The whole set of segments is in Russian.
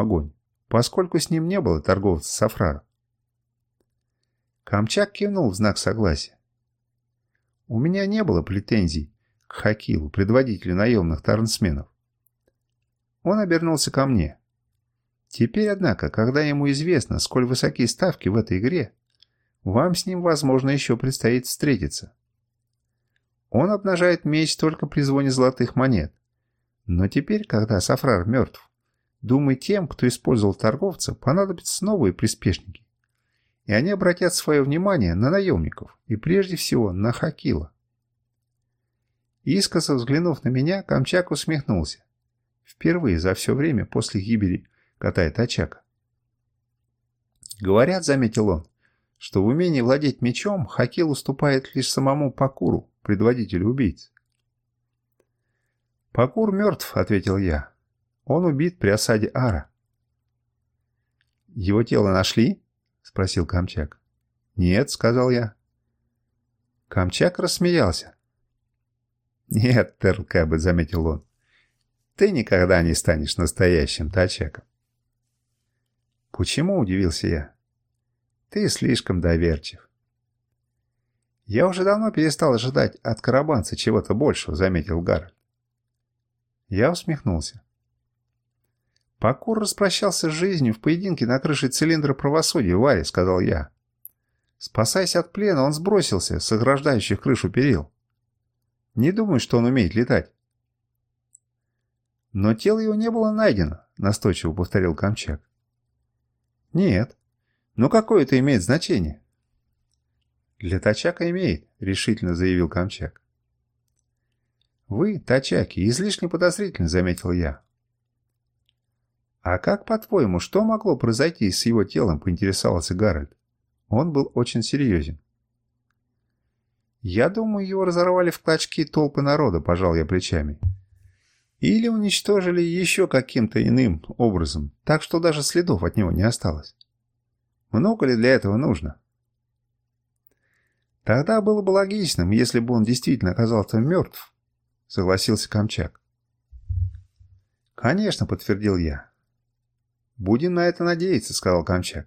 огонь, поскольку с ним не было торговца Сафрара. Камчак кивнул в знак согласия. У меня не было претензий к Хакилу, предводителю наемных тарнсменов. Он обернулся ко мне. Теперь, однако, когда ему известно, сколь высокие ставки в этой игре, вам с ним, возможно, еще предстоит встретиться. Он обнажает меч только при звоне золотых монет. Но теперь, когда Сафрар мертв, думай, тем, кто использовал торговца, понадобятся новые приспешники. И они обратят свое внимание на наемников, и прежде всего на Хакила. Искоса взглянув на меня, Камчак усмехнулся. Впервые за все время после гибели кота Тачака. Говорят, заметил он, что в умении владеть мечом Хакил уступает лишь самому Пакуру, предводителю убийц. «Пакур мертв», — ответил я. «Он убит при осаде Ара». «Его тело нашли?» — спросил Камчак. «Нет», — сказал я. Камчак рассмеялся. «Нет, Терл заметил он, — «ты никогда не станешь настоящим Тачаком». «Почему?» — удивился я. «Ты слишком доверчив». «Я уже давно перестал ожидать от карабанца чего-то большего», — заметил Гарольд. Я усмехнулся. «Покур распрощался с жизнью в поединке на крыше цилиндра правосудия, Варе», — сказал я. Спасаясь от плена, он сбросился с ограждающих крышу перил. Не думаю, что он умеет летать. «Но тело его не было найдено», — настойчиво повторил Камчак. «Нет. Но какое это имеет значение?» «Для Тачака имеет», — решительно заявил Камчак. «Вы, Тачаки, излишне подозрительно», — заметил я. «А как, по-твоему, что могло произойти с его телом?» — поинтересовался Гарольд. Он был очень серьезен. «Я думаю, его разорвали в клочки толпы народа», — пожал я плечами. «Или уничтожили еще каким-то иным образом, так что даже следов от него не осталось. Много ли для этого нужно?» «Тогда было бы логичным, если бы он действительно оказался мертв», — согласился Камчак. «Конечно», — подтвердил я. «Будем на это надеяться», — сказал Камчак.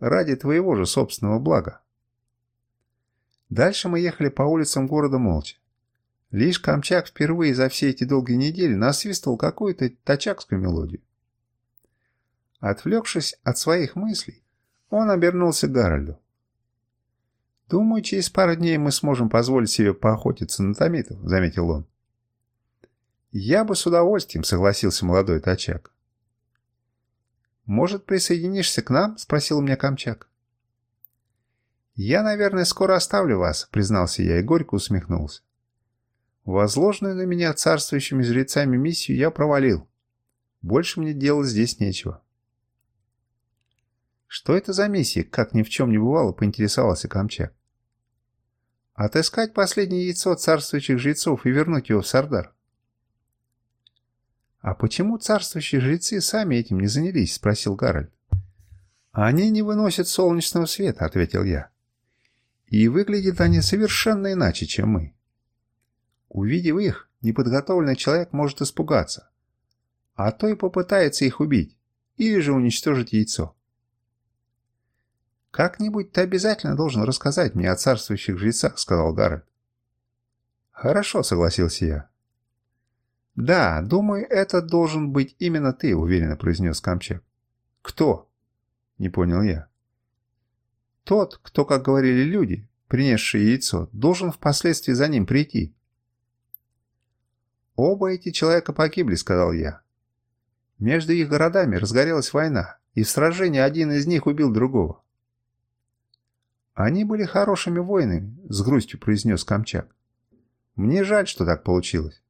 «Ради твоего же собственного блага». Дальше мы ехали по улицам города молча. Лишь Камчак впервые за все эти долгие недели насвистывал какую-то тачакскую мелодию. Отвлекшись от своих мыслей, он обернулся к Гарольду. «Думаю, через пару дней мы сможем позволить себе поохотиться на томитов», — заметил он. «Я бы с удовольствием», — согласился молодой тачак. «Может, присоединишься к нам?» — спросил меня Камчак. «Я, наверное, скоро оставлю вас», — признался я и горько усмехнулся. Возложенную на меня царствующими жрецами миссию я провалил. Больше мне делать здесь нечего. «Что это за миссия?» — как ни в чем не бывало, поинтересовался Камчак. «Отыскать последнее яйцо царствующих жрецов и вернуть его в Сардар». «А почему царствующие жрецы сами этим не занялись?» — спросил Гарольд. «Они не выносят солнечного света», — ответил я. И выглядят они совершенно иначе, чем мы. Увидев их, неподготовленный человек может испугаться, а то и попытается их убить, или же уничтожить яйцо. «Как-нибудь ты обязательно должен рассказать мне о царствующих жрецах», — сказал Гаррет. «Хорошо», — согласился я. «Да, думаю, это должен быть именно ты», — уверенно произнес Камчак. «Кто?» — не понял я. Тот, кто, как говорили люди, принесшие яйцо, должен впоследствии за ним прийти. «Оба эти человека погибли», — сказал я. Между их городами разгорелась война, и в сражении один из них убил другого. «Они были хорошими воинами», — с грустью произнес Камчак. «Мне жаль, что так получилось».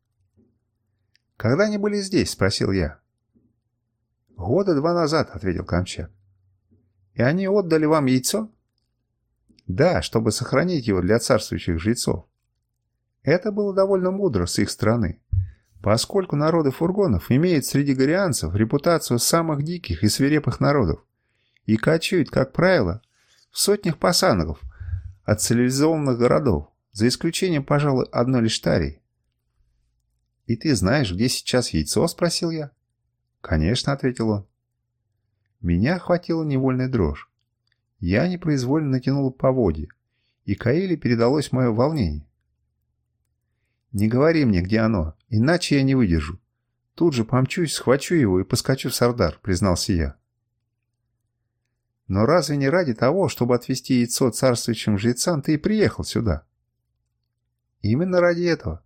«Когда они были здесь?» — спросил я. «Года два назад», — ответил Камчак. «И они отдали вам яйцо?» Да, чтобы сохранить его для царствующих жрецов. Это было довольно мудро с их стороны, поскольку народы фургонов имеют среди горианцев репутацию самых диких и свирепых народов и кочуют, как правило, в сотнях пасангов от цивилизованных городов, за исключением, пожалуй, одной лишь Тарии. «И ты знаешь, где сейчас яйцо?» – спросил я. «Конечно», – ответил он. Меня охватила невольная дрожь. Я непроизвольно натянул поводья, и Каэле передалось мое волнение. «Не говори мне, где оно, иначе я не выдержу. Тут же помчусь, схвачу его и поскочу в Сардар», — признался я. «Но разве не ради того, чтобы отвезти яйцо царствующим жрецам, ты и приехал сюда?» «Именно ради этого.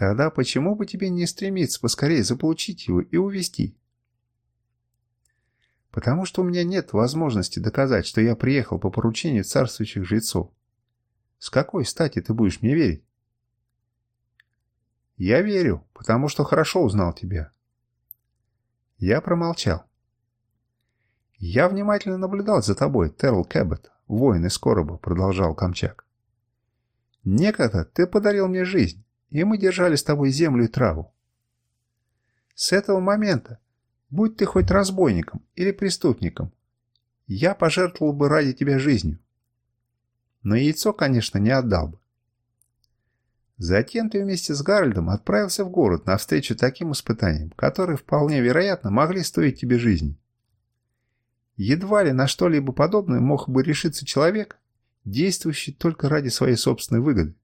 Тогда почему бы тебе не стремиться поскорее заполучить его и увезти?» «Потому что у меня нет возможности доказать, что я приехал по поручению царствующих жрецов. С какой стати ты будешь мне верить?» «Я верю, потому что хорошо узнал тебя». Я промолчал. «Я внимательно наблюдал за тобой, Терл Кэббет, воин из короба», — продолжал Камчак. «Некогда ты подарил мне жизнь, и мы держали с тобой землю и траву. С этого момента, будь ты хоть разбойником или преступником, я пожертвовал бы ради тебя жизнью. Но яйцо, конечно, не отдал бы. Затем ты вместе с Гарольдом отправился в город навстречу таким испытаниям, которые вполне вероятно могли стоить тебе жизни. Едва ли на что-либо подобное мог бы решиться человек, действующий только ради своей собственной выгоды.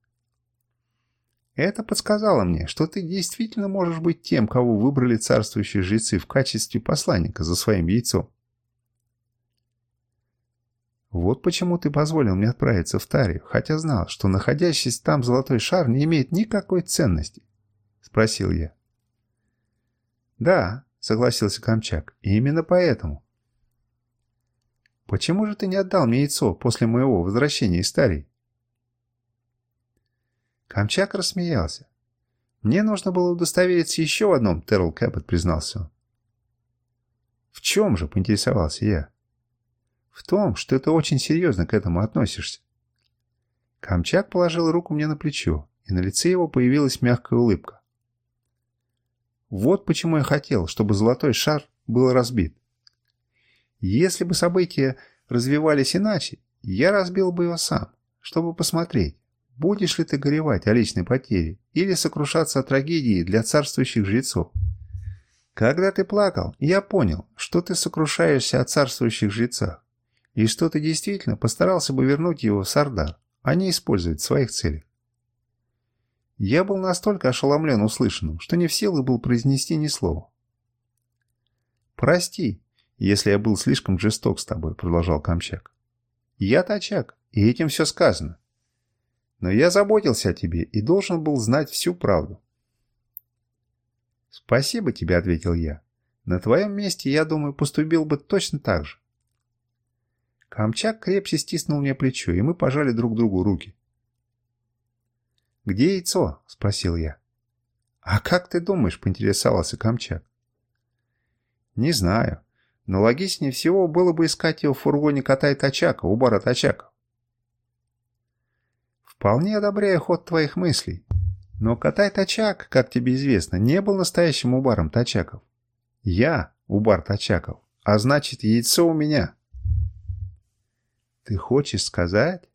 Это подсказало мне, что ты действительно можешь быть тем, кого выбрали царствующие жрецы в качестве посланника за своим яйцом. Вот почему ты позволил мне отправиться в Тарию, хотя знал, что находящийся там золотой шар не имеет никакой ценности? Спросил я. Да, согласился Камчак, и именно поэтому. Почему же ты не отдал мне яйцо после моего возвращения из Тарии? Камчак рассмеялся. Мне нужно было удостовериться еще в одном, Терл Кэппет признался. В чем же, поинтересовался я. В том, что ты очень серьезно к этому относишься. Камчак положил руку мне на плечо, и на лице его появилась мягкая улыбка. Вот почему я хотел, чтобы золотой шар был разбит. Если бы события развивались иначе, я разбил бы его сам, чтобы посмотреть, будешь ли ты горевать о личной потере или сокрушаться о трагедии для царствующих жрецов. Когда ты плакал, я понял, что ты сокрушаешься о царствующих жрецах и что ты действительно постарался бы вернуть его в Сардар, а не использовать в своих целях. Я был настолько ошеломлен услышанным, что не в силах был произнести ни слова. «Прости, если я был слишком жесток с тобой», — продолжал Камчак. «Я Тачак, и этим все сказано. Но я заботился о тебе и должен был знать всю правду». «Спасибо тебе», — ответил я. «На твоем месте, я думаю, поступил бы точно так же. Камчак крепче стиснул мне плечо, и мы пожали друг другу руки. «Где яйцо?» – спросил я. «А как ты думаешь?» – поинтересовался Камчак. «Не знаю, но логичнее всего было бы искать его в фургоне кота и Тачака, у бара Тачака». «Вполне одобряю ход твоих мыслей. Но Котай Тачак, как тебе известно, не был настоящим убаром Тачаков. Я убар Тачаков, а значит, яйцо у меня». Ты хочешь сказать?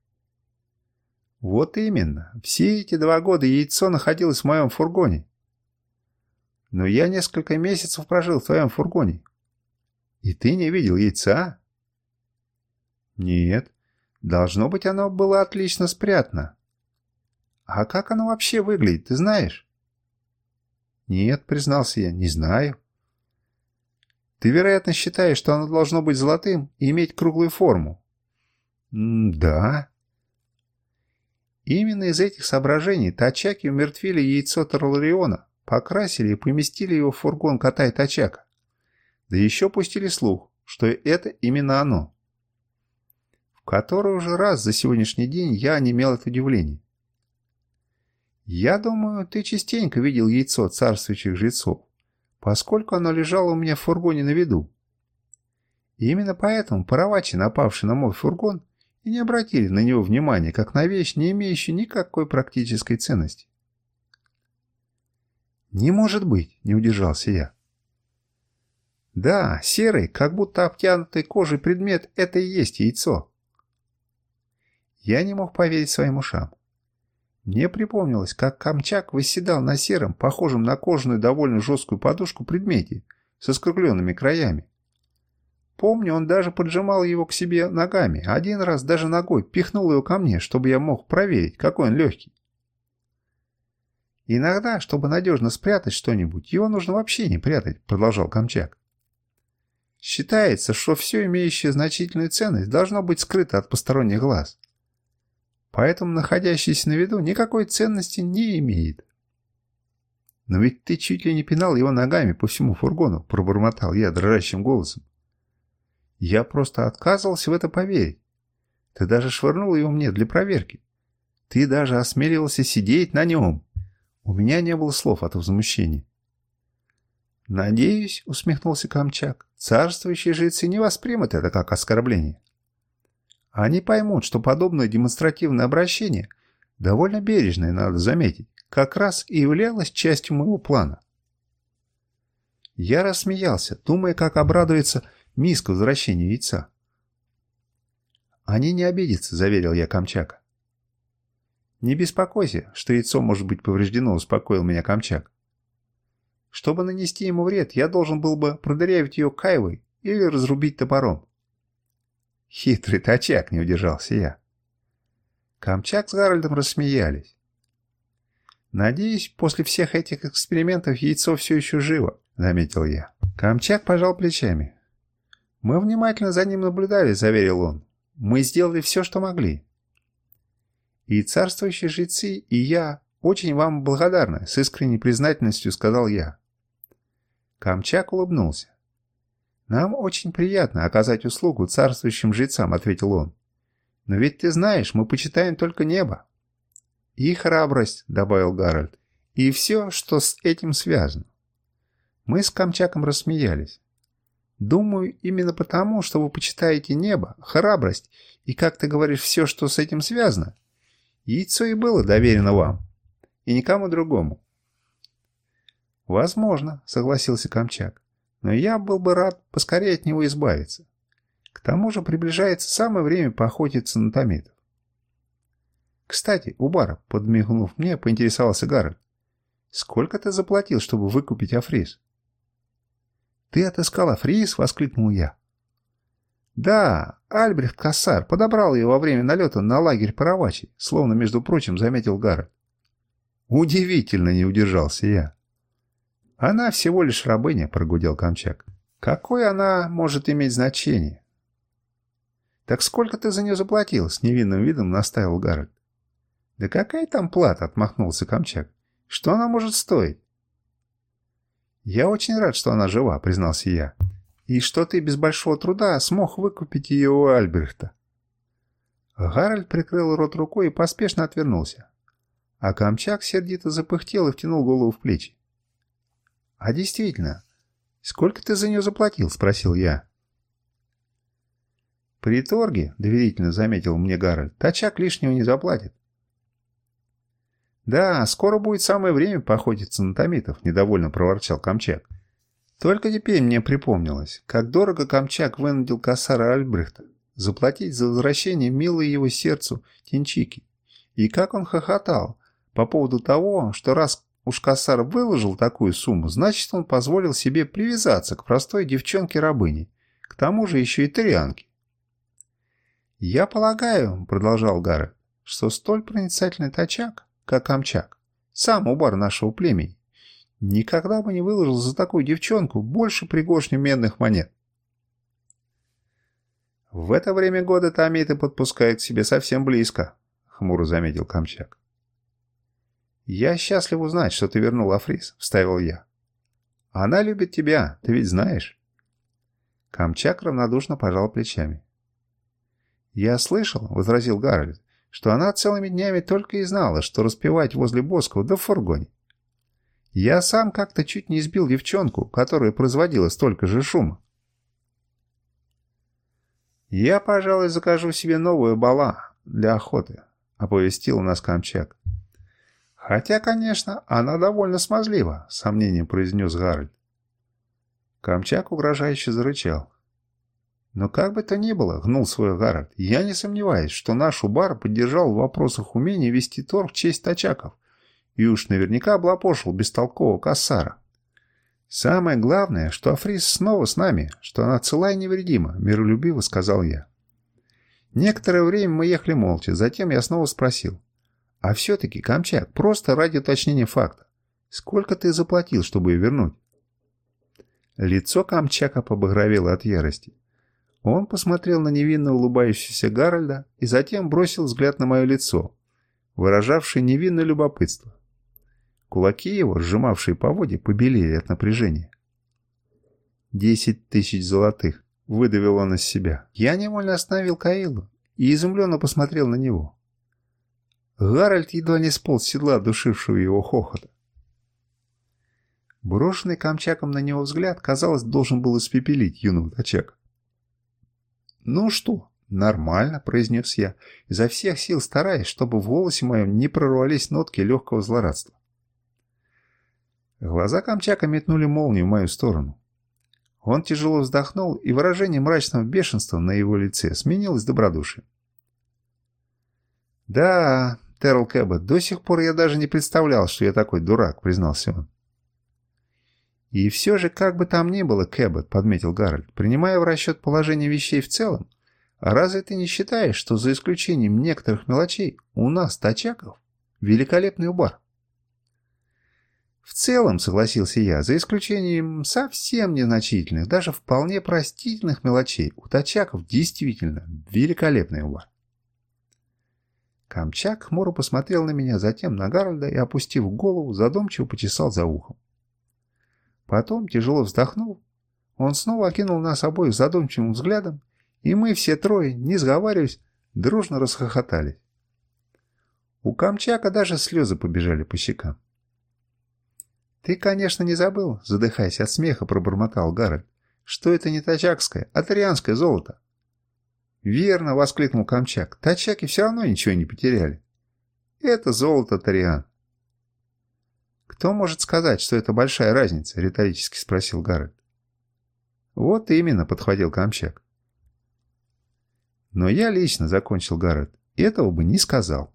Вот именно. Все эти два года яйцо находилось в моем фургоне. Но я несколько месяцев прожил в твоем фургоне. И ты не видел яйца? Нет. Должно быть, оно было отлично спрятано. А как оно вообще выглядит, ты знаешь? Нет, признался я, не знаю. Ты, вероятно, считаешь, что оно должно быть золотым и иметь круглую форму. «Да». Именно из этих соображений Тачаки умертвили яйцо Тарлариона, покрасили и поместили его в фургон кота и Тачака. Да еще пустили слух, что это именно оно. В который уже раз за сегодняшний день я онемел от удивления. Я думаю, ты частенько видел яйцо царствующих жрецов, поскольку оно лежало у меня в фургоне на виду. И именно поэтому Паравачи, напавший на мой фургон, и не обратили на него внимания, как на вещь, не имеющую никакой практической ценности. «Не может быть!» – не удержался я. «Да, серый, как будто обтянутый кожей предмет – это и есть яйцо». Я не мог поверить своим ушам. Мне припомнилось, как Камчак восседал на сером, похожем на кожаную довольно жесткую подушку предмете со скругленными краями. Помню, он даже поджимал его к себе ногами. Один раз даже ногой пихнул его ко мне, чтобы я мог проверить, какой он легкий. «Иногда, чтобы надежно спрятать что-нибудь, его нужно вообще не прятать», — продолжал Камчак. «Считается, что все имеющее значительную ценность должно быть скрыто от посторонних глаз. Поэтому находящийся на виду никакой ценности не имеет». «Но ведь ты чуть ли не пинал его ногами по всему фургону», — пробормотал я дрожащим голосом. «Я просто отказывался в это поверить. Ты даже швырнул его мне для проверки. Ты даже осмеливался сидеть на нем». У меня не было слов от возмущения. «Надеюсь», — усмехнулся Камчак, — «царствующие жрецы не воспримут это как оскорбление. Они поймут, что подобное демонстративное обращение, довольно бережное, надо заметить, как раз и являлось частью моего плана». Я рассмеялся, думая, как обрадуется мисс к возвращению яйца. «Они не обидятся», — заверил я Камчака. «Не беспокойся, что яйцо может быть повреждено», — успокоил меня Камчак. «Чтобы нанести ему вред, я должен был бы продырявить ее кайвой или разрубить топором». «Хитрый тачак», — не удержался я. Камчак с Гарольдом рассмеялись. «Надеюсь, после всех этих экспериментов яйцо все еще живо», — заметил я. Камчак пожал плечами. «Мы внимательно за ним наблюдали», — заверил он. «Мы сделали все, что могли. И царствующие жрецы, и я очень вам благодарны, с искренней признательностью сказал я. Камчак улыбнулся. «Нам очень приятно оказать услугу царствующим жрецам», — ответил он. «Но ведь ты знаешь, мы почитаем только небо». «И храбрость», — добавил Гарольд, — «и все, что с этим связано». Мы с Камчаком рассмеялись. «Думаю, именно потому, что вы почитаете небо, храбрость и, как ты говоришь, все, что с этим связано, Яйцо и было доверено вам. И никому другому. «Возможно», — согласился Камчак. «Но я был бы рад поскорее от него избавиться. К тому же приближается самое время поохотиться на томитов». «Кстати, Убар, подмигнув мне, поинтересовался Гарольд. «Сколько ты заплатил, чтобы выкупить Африс?» «Ты отыскал Африс?» — воскликнул я. «Да, Альбрехт Кассар подобрал ее во время налета на лагерь Паравачи», словно, между прочим, заметил Гаррет. «Удивительно не удержался я». «Она всего лишь рабыня», — прогудел Камчак. «Какое она может иметь значение?» «Так сколько ты за нее заплатил?» — с невинным видом наставил Гаррет. «Да какая там плата?» — отмахнулся Камчак. «Что она может стоить?» «Я очень рад, что она жива», — признался я и что ты без большого труда смог выкупить ее у Альбрехта». Гарольд прикрыл рот рукой и поспешно отвернулся. А Камчак сердито запыхтел и втянул голову в плечи. «А действительно, сколько ты за нее заплатил?» – спросил я. «При торге», – доверительно заметил мне Гарольд, – «тачак лишнего не заплатит». «Да, скоро будет самое время поохотиться на томитов», – недовольно проворчал Камчак. Только теперь мне припомнилось, как дорого Камчак вынудил Кассара Альбрехта заплатить за возвращение милой его сердцу Тинчики. И как он хохотал по поводу того, что раз уж Кассар выложил такую сумму, значит он позволил себе привязаться к простой девчонке-рабыне, к тому же еще и тарианке. «Я полагаю», — продолжал Гаррет, — «что столь проницательный тачак, как Камчак, сам убар нашего племени, Никогда бы не выложил за такую девчонку больше пригоршни медных монет. «В это время года Тамиты подпускают к себе совсем близко», — хмуро заметил Камчак. «Я счастлив узнать, что ты вернул Африс», — вставил я. «Она любит тебя, ты ведь знаешь». Камчак равнодушно пожал плечами. «Я слышал», — возразил Гарольд, — «что она целыми днями только и знала, что распевать возле Боскова да в фургоне. Я сам как-то чуть не избил девчонку, которая производила столько же шума. «Я, пожалуй, закажу себе новую бала для охоты», — оповестил нас Камчак. «Хотя, конечно, она довольно смазлива», — с сомнением произнес Гарольд. Камчак угрожающе зарычал. «Но как бы то ни было», — гнул свое Гарольд, — «я не сомневаюсь, что наш Убар поднаторел в вопросах умения вести торг в честь тачаков и уж наверняка облапошил бестолкового кассара. «Самое главное, что Африс снова с нами, что она цела и невредима», — миролюбиво сказал я. Некоторое время мы ехали молча, затем я снова спросил. «А все-таки, Камчак, просто ради уточнения факта, сколько ты заплатил, чтобы ее вернуть?» Лицо Камчака побагровело от ярости. Он посмотрел на невинно улыбающегося Гарольда и затем бросил взгляд на мое лицо, выражавшее невинное любопытство. Кулаки его, сжимавшие по воде, побелели от напряжения. «Десять тысяч золотых», — выдавил он из себя. Я невольно остановил Каилу и изумленно посмотрел на него. Гарольд едва не сполз седла, душившего его хохота. Брошенный Камчаком на него взгляд, казалось, должен был испепелить юного Тачака. «Ну что, нормально», — произнес я, изо всех сил стараясь, чтобы в голосе моем не прорвались нотки легкого злорадства. Глаза Камчака метнули молнию в мою сторону. Он тяжело вздохнул, и выражение мрачного бешенства на его лице сменилось добродушием. «Да, Террел Кэббет, до сих пор я даже не представлял, что я такой дурак», — признался он. «И все же, как бы там ни было, Кэббет», — подметил Гарольд, принимая в расчет положение вещей в целом, а разве ты не считаешь, что за исключением некоторых мелочей у нас, тачаков, великолепный убар?» В целом, согласился я, за исключением совсем незначительных, даже вполне простительных мелочей, у тачаков действительно великолепный ума. Камчак хмуро посмотрел на меня, затем на Гарольда и, опустив голову, задумчиво почесал за ухом. Потом, тяжело вздохнув, он снова окинул нас обоих задумчивым взглядом, и мы все трое, не сговариваясь, дружно расхохотались. У Камчака даже слезы побежали по щекам. «Ты, конечно, не забыл», — задыхаясь от смеха, пробормотал Гарольд, «что это не тачакское, а турианское золото». «Верно», — воскликнул Камчак, «тачаки все равно ничего не потеряли». «Это золото туриан». «Кто может сказать, что это большая разница?» — риторически спросил Гарольд. «Вот именно», — подхватил Камчак. «Но я лично», — закончил Гарольд, — «этого бы не сказал».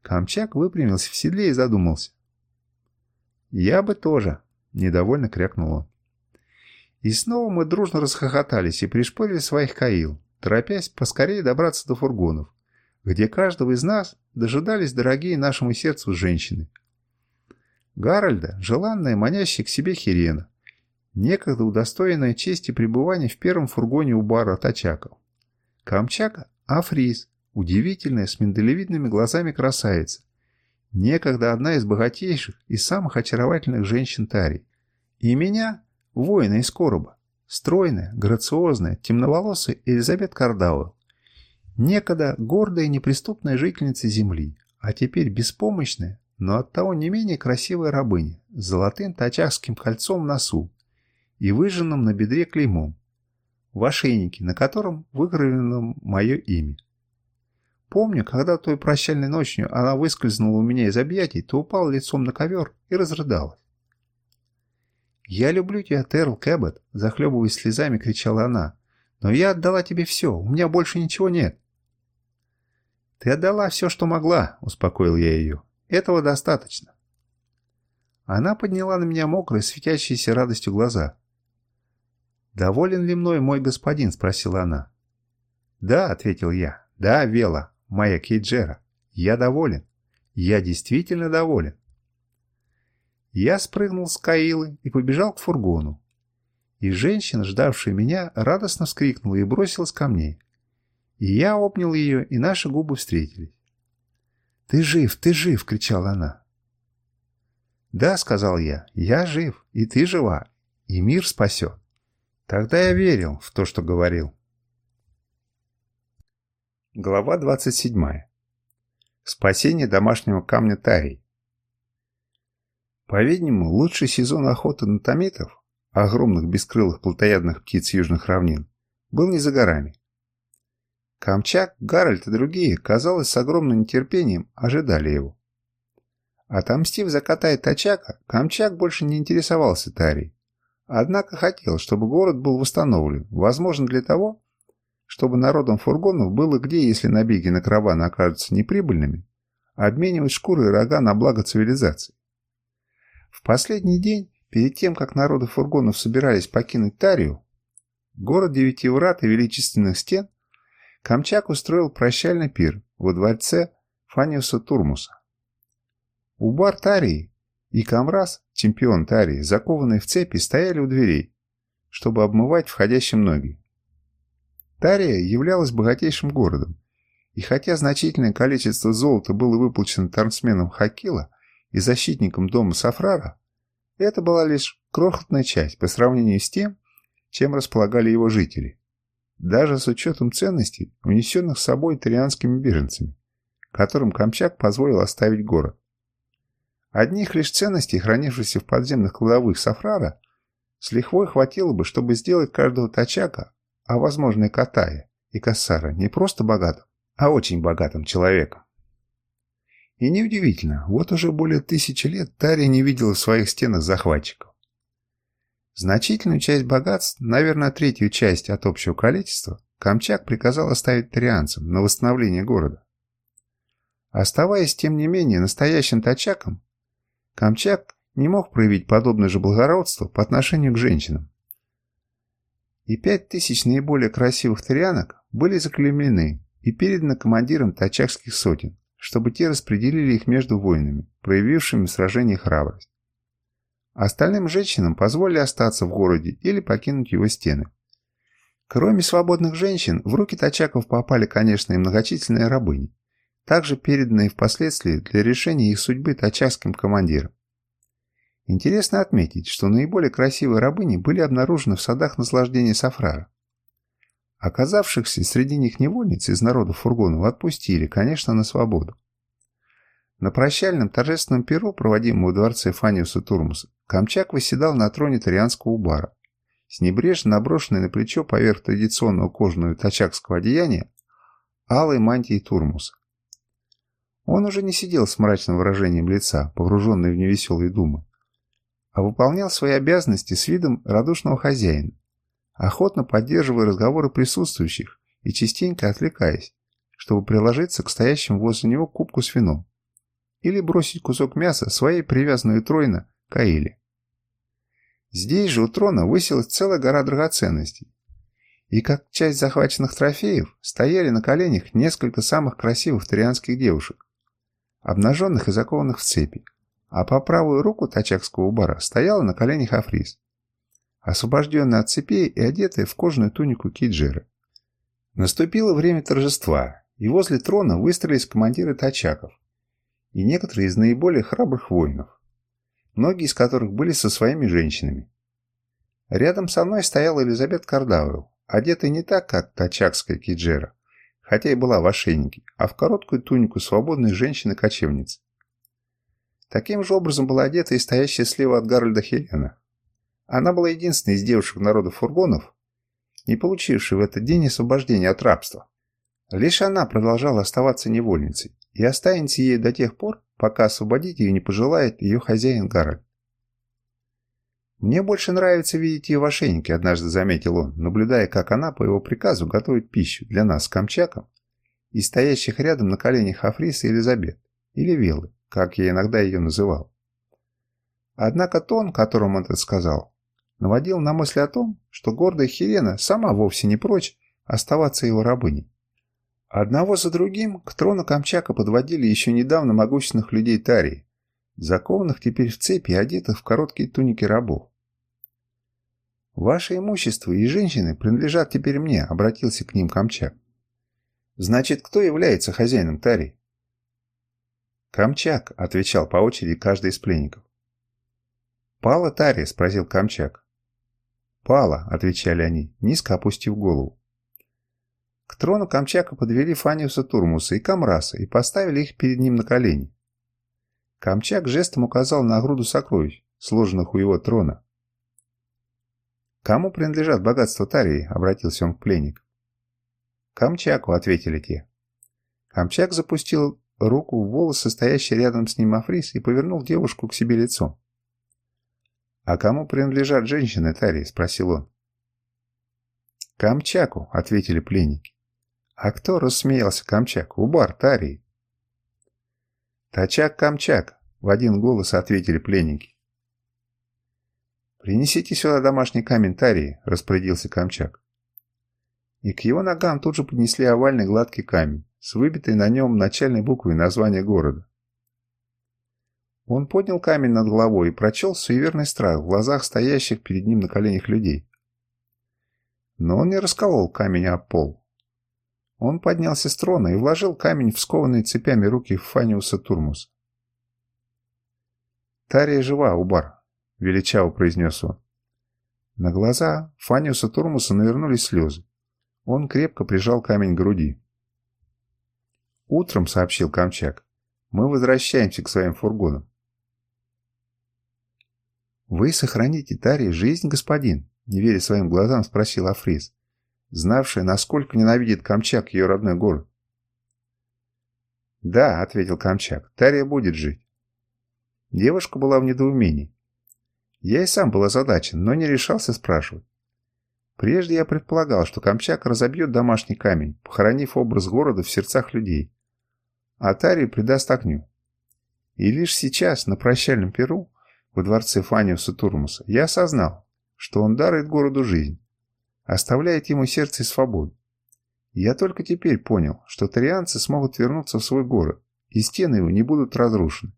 Камчак выпрямился в седле и задумался. «Я бы тоже», — недовольно крякнул он. И снова мы дружно расхохотались и пришпорили своих каил, торопясь поскорее добраться до фургонов, где каждого из нас дожидались дорогие нашему сердцу женщины. Гарольда, желанная, манящая к себе Хирена, некогда удостоенная чести пребывания в первом фургоне у бара Тачаков. Камчака – Африз, удивительная, с миндалевидными глазами красавица, некогда одна из богатейших и самых очаровательных женщин Тари. И меня, воина из короба, стройная, грациозная, темноволосая Элизабет Кардауэлл. Некогда гордая и неприступная жительница земли, а теперь беспомощная, но оттого не менее красивая рабыня с золотым тачахским кольцом в носу и выжженным на бедре клеймом, в ошейнике, на котором выгравировано мое имя. Помню, когда той прощальной ночью она выскользнула у меня из объятий, то упала лицом на ковер и разрыдалась. «Я люблю тебя, Терл Кэббет», — захлебываясь слезами, кричала она. «Но я отдала тебе все, у меня больше ничего нет». «Ты отдала все, что могла», — успокоил я ее. «Этого достаточно». Она подняла на меня мокрые, светящиеся радостью глаза. «Доволен ли мной мой господин?» — спросила она. «Да», — ответил я. «Да, Вела, моя Кейджера. Я доволен. Я действительно доволен. Я спрыгнул с Каилы и побежал к фургону. И женщина, ждавшая меня, радостно вскрикнула и бросилась ко мне. И я обнял ее, и наши губы встретились. «Ты жив, ты жив!» — кричала она. «Да», — сказал я, — «я жив, и ты жива, и мир спасет». Тогда я верил в то, что говорил. Глава 27. Спасение домашнего камня Тарий. По-видимому, лучший сезон охоты на томитов, огромных бескрылых плотоядных птиц южных равнин, был не за горами. Камчак, Гарольд и другие, казалось, с огромным нетерпением ожидали его. Отомстив за кота и Тачака, Камчак больше не интересовался Тарией. Однако хотел, чтобы город был восстановлен, возможно для того, чтобы народам фургонов было где, если набеги на караваны окажутся неприбыльными, обменивать шкуры и рога на благо цивилизации. В последний день, Перед тем, как народы фургонов собирались покинуть Тарию, город девяти врат и величественных стен, Камчак устроил прощальный пир во дворце Фаниуса Турмуса. Убар Тарии и Камраз, чемпион Тарии, закованные в цепи, стояли у дверей, чтобы обмывать входящим ноги. Тария являлась богатейшим городом, и хотя значительное количество золота было выплачено торсменом Хакила и защитником дома Сафрара, это была лишь крохотная часть по сравнению с тем, чем располагали его жители, даже с учетом ценностей, унесенных с собой итальянскими беженцами, которым Камчак позволил оставить город. Одних лишь ценностей, хранившихся в подземных кладовых Сафрара, с лихвой хватило бы, чтобы сделать каждого тачака, а возможно и Катая, и Кассара не просто богатым, а очень богатым человеком. И неудивительно, вот уже более тысячи лет Тария не видела в своих стенах захватчиков. Значительную часть богатств, наверное, третью часть от общего количества, Камчак приказал оставить тарианцам на восстановление города. Оставаясь, тем не менее, настоящим тачаком, Камчак не мог проявить подобное же благородство по отношению к женщинам. И пять тысяч наиболее красивых тарианок были заклеймены и переданы командирам тачакских сотен, чтобы те распределили их между воинами, проявившими в сражении храбрость. Остальным женщинам позволили остаться в городе или покинуть его стены. Кроме свободных женщин, в руки тачаков попали, конечно, и многочисленные рабыни, также переданные впоследствии для решения их судьбы тачакским командирам. Интересно отметить, что наиболее красивые рабыни были обнаружены в садах наслаждения Сафрара. Оказавшихся среди них невольниц из народа фургонов отпустили, конечно, на свободу. На прощальном торжественном перу, проводимом во дворце Фаниуса Турмуса, Камчак восседал на троне тарианского убара, с небрежно наброшенной на плечо поверх традиционного кожаного тачакского одеяния алой мантии Турмуса. Он уже не сидел с мрачным выражением лица, погруженный в невеселые думы, а выполнял свои обязанности с видом радушного хозяина, охотно поддерживая разговоры присутствующих и частенько отвлекаясь, чтобы приложиться к стоящему возле него кубку с вином или бросить кусок мяса своей привязанной тройно Каиле. Здесь же у трона высилась целая гора драгоценностей, и как часть захваченных трофеев стояли на коленях несколько самых красивых тарианских девушек, обнаженных и закованных в цепи, а по правую руку тачакского убара стояла на коленях Африс, освобожденная от цепей и одетая в кожаную тунику Киджира. Наступило время торжества, и возле трона выстроились командиры тачаков и некоторые из наиболее храбрых воинов, многие из которых были со своими женщинами. Рядом со мной стояла Элизабет Кардауэлл, одетая не так, как тачакская Киджера, хотя и была в ошейнике, а в короткую тунику свободной женщины-кочевницы. Таким же образом была одета и стоящая слева от Гарольда Хелена, она была единственной из девушек народа фургонов, не получившей в этот день освобождения от рабства. Лишь она продолжала оставаться невольницей и останется ей до тех пор, пока освободить ее не пожелает ее хозяин Гарольд. «Мне больше нравится видеть ее в ошейнике», — однажды заметил он, наблюдая, как она по его приказу готовит пищу для нас с Камчаком и стоящих рядом на коленях Африса Элизабет, или Виллы, как я иногда ее называл. Однако тон, которым он это сказал, наводил на мысль о том, что гордая Хелена сама вовсе не прочь оставаться его рабыней. Одного за другим к трону Камчака подводили еще недавно могущественных людей Тарии, закованных теперь в цепи и одетых в короткие туники рабов. «Ваше имущество и женщины принадлежат теперь мне», — обратился к ним Камчак. «Значит, кто является хозяином Тарии?» «Камчак», — отвечал по очереди каждый из пленников. «Пала Тария?» — спросил Камчак. «Пала», — отвечали они, низко опустив голову. К трону Камчака подвели Фаниуса Турмуса и Камраса и поставили их перед ним на колени. Камчак жестом указал на груду сокровищ, сложенных у его трона. «Кому принадлежат богатства Тарии?» — обратился он к пленник. «Камчаку», — ответили те. Камчак запустил руку в волосы, стоящий рядом с ним Африс, и повернул девушку к себе лицом. «А кому принадлежат женщины, Тарий?» – спросил он. «Камчаку», – ответили пленники. «А кто рассмеялся Камчак? Убар, Тарий». «Тачак, Камчак», – в один голос ответили пленники. «Принесите сюда домашний камень Тарии», — распорядился Камчак. И к его ногам тут же поднесли овальный гладкий камень с выбитой на нем начальной буквой название города. Он поднял камень над головой и прочел суеверный страх в глазах стоящих перед ним на коленях людей. Но он не расколол камень об пол. Он поднялся с трона и вложил камень в скованные цепями руки Фаниуса Турмуса. «Тария жива, Убар», — величаво произнес он. На глаза Фаниуса Турмуса навернулись слезы. Он крепко прижал камень к груди. «Утром», — сообщил Камчак, — «мы возвращаемся к своим фургонам». «Вы сохраните Тарии жизнь, господин?» — не веря своим глазам, спросил Африз, знавший, насколько ненавидит Камчак ее родной город. «Да», — ответил Камчак, — «Тария будет жить». Девушка была в недоумении. Я и сам был озадачен, но не решался спрашивать. Прежде я предполагал, что Камчак разобьет домашний камень, похоронив образ города в сердцах людей, а Тарию придаст огню. И лишь сейчас, на прощальном перу, во дворце Фаниуса Турмуса, я осознал, что он дарит городу жизнь, оставляет ему сердце и свободу. Я только теперь понял, что тарианцы смогут вернуться в свой город, и стены его не будут разрушены.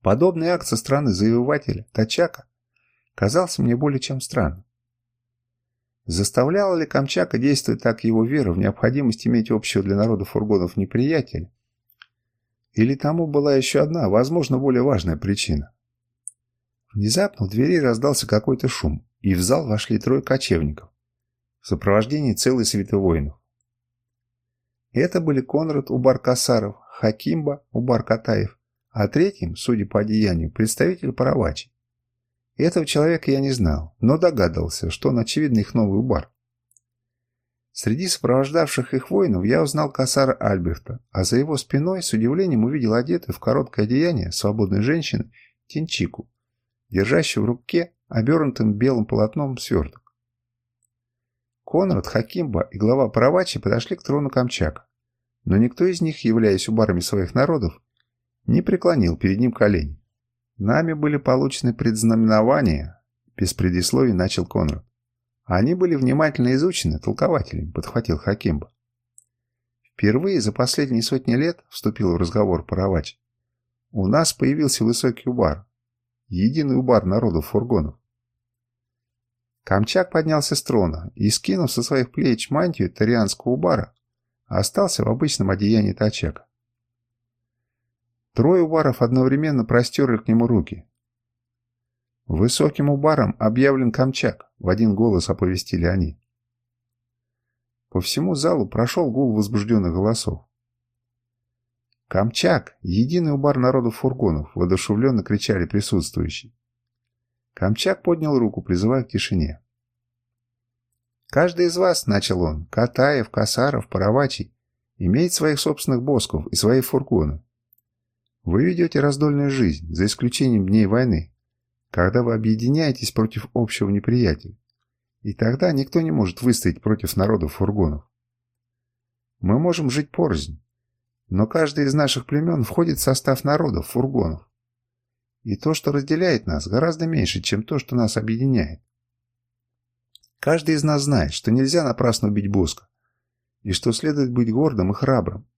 Подобный акт со стороны завоевателя, Тачака, казался мне более чем странным. Заставляла ли Камчака действовать так его вера в необходимость иметь общего для народа фургонов неприятеля? Или тому была еще одна, возможно, более важная причина? Внезапно в двери раздался какой-то шум, и в зал вошли трое кочевников в сопровождении целой свиты воинов. Это были Конрад Убар-Касаров, Хакимба Убар-Катаев а третьим, судя по одеянию, представитель Паравачи. Этого человека я не знал, но догадывался, что он, очевидно, их новый убар. Среди сопровождавших их воинов я узнал косара Альберта, а за его спиной с удивлением увидел одетую в короткое одеяние свободной женщины Тинчику, держащую в руке обернутым белым полотном сверток. Конрад, Хакимба и глава Паравачи подошли к трону Камчака, но никто из них, являясь убарами своих народов, не преклонил перед ним колени. Нами были получены предзнаменования, без предисловий начал Конрад. Они были внимательно изучены толкователями, подхватил Хакимба. Впервые за последние сотни лет, вступил в разговор Паравач, у нас появился высокий убар, единый убар народов фургонов. Камчак поднялся с трона и, скинув со своих плеч мантию тарианского убара, остался в обычном одеянии тачака. Трое убаров одновременно простерли к нему руки. «Высоким убаром объявлен Камчак», — в один голос оповестили они. По всему залу прошел гул возбужденных голосов. «Камчак! Единый убар народов фургонов!» — воодушевленно кричали присутствующие. Камчак поднял руку, призывая к тишине. «Каждый из вас, — начал он, — Катаев, Касаров, Паравачий, имеет своих собственных босков и свои фургоны. Вы ведете раздольную жизнь, за исключением дней войны, когда вы объединяетесь против общего неприятеля. И тогда никто не может выстоять против народов фургонов. Мы можем жить порознь, но каждый из наших племен входит в состав народов фургонов. И то, что разделяет нас, гораздо меньше, чем то, что нас объединяет. Каждый из нас знает, что нельзя напрасно убить Боска, и что следует быть гордым и храбрым,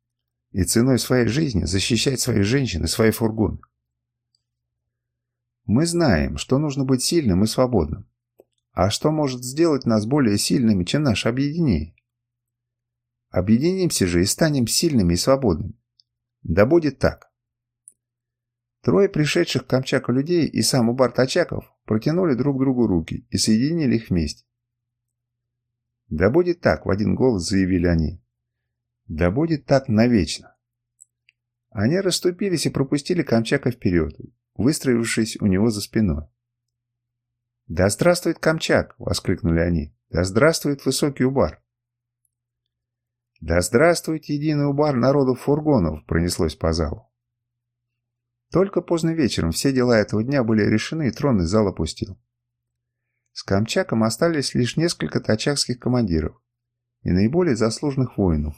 и ценой своей жизни защищать своих женщин и свои фургоны. Мы знаем, что нужно быть сильным и свободным. А что может сделать нас более сильными, чем наше объединение? Объединимся же и станем сильными и свободными. Да будет так. Трое пришедших к Камчаку людей и сам Убар Тачаков протянули друг другу руки и соединили их вместе. «Да будет так», — в один голос заявили они. Да будет так навечно. Они расступились и пропустили Камчака вперед, выстроившись у него за спиной. «Да здравствует Камчак!» — воскликнули они. «Да здравствует высокий убар!» «Да здравствует единый убар народов фургонов!» — пронеслось по залу. Только поздно вечером все дела этого дня были решены, и тронный зал опустил. С Камчаком остались лишь несколько тачакских командиров и наиболее заслуженных воинов,